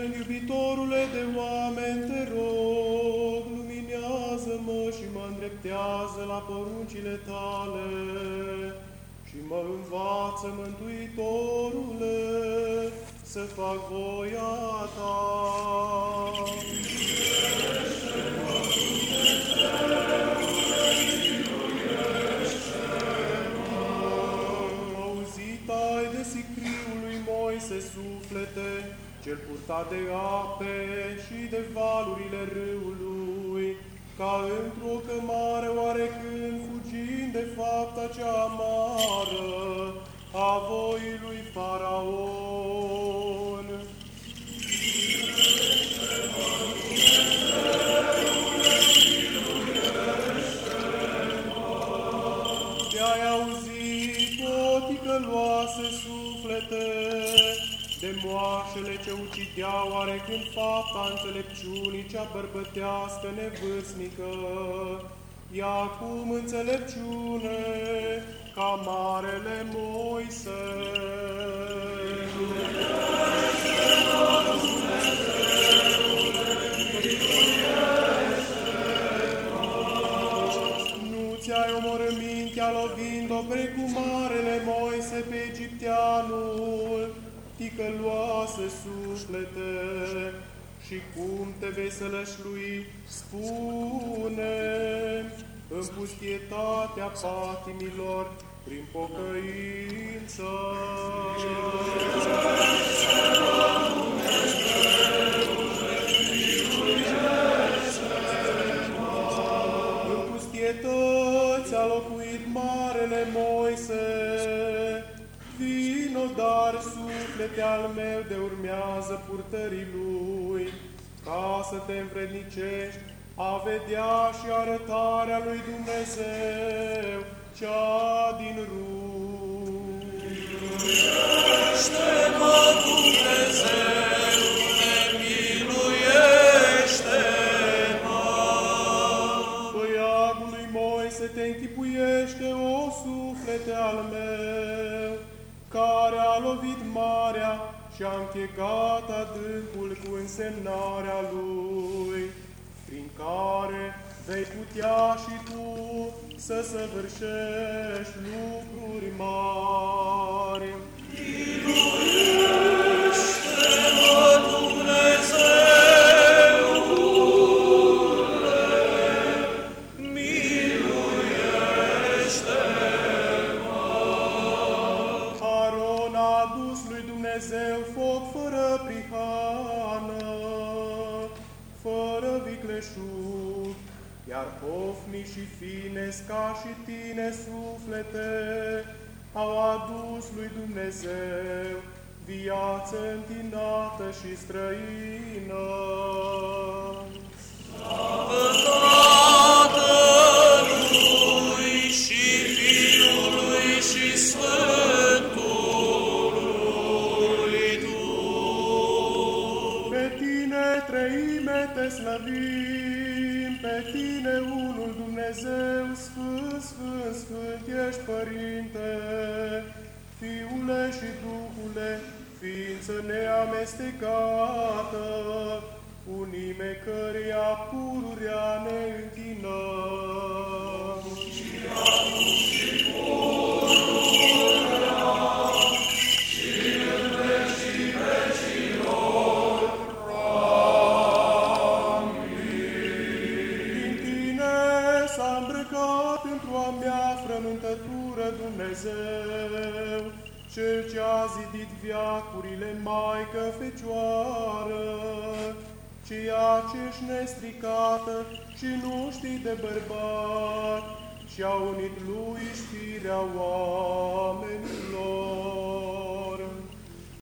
mânecând, iubitorule de oameni, te rog, luminează-mă și mă îndreptează la poruncile tale și mă învață, Mântuitorule, să fac voia ta. Auzit ai de sicriul lui Moise suflete, cel purtat de ape și de valurile râului, ca într-o cămare oarecând fugind de fapta cea amară a voii lui Faraon. Te-ai auzit, o ticăloase suflete, de moașele ce ucideau oarecând fapta înțelepciunii cea bărbătească nevârstnică. Ia acum înțelepciune ca marele Moise. Nu ți-ai omorât mintea lovind-o precum marele Moise pe egipteanul, ticăloase suflete, și cum te vei sălășlui, spune, în pustietatea patimilor, prin pocăință. În pustietăți a locuit marele Moise, vino dar suflete al meu de urmează purtării lui, ca să te învrednicești a vedea și arătarea lui Dumnezeu, cea din rug. Miluiește-mă, Dumnezeule, miluiește-mă! Băiatul lui Moise te închipuiește, o suflete al meu, care a lovit marea și a închegat adâncul cu însemnarea lui, prin care vei putea și tu să săvârșești lucruri mari. Miluiește-mă, Dumnezeu foc fără prihană, fără vicleșug, iar hofni și fine ca și tine suflete au adus lui Dumnezeu viață întinată și străină. Te slăvim, pe tine unul Dumnezeu, Sfânt, Sfânt, Sfânt ești Părinte, Fiule și Duhule, ființă neamestecată, unime căreia pururea ne închinăm. Frământătură Dumnezeu, Cel ce a zidit viacurile Maică Fecioară, ceea ce-și nestricată și nu știi de bărbat, și a unit lui știrea oamenilor.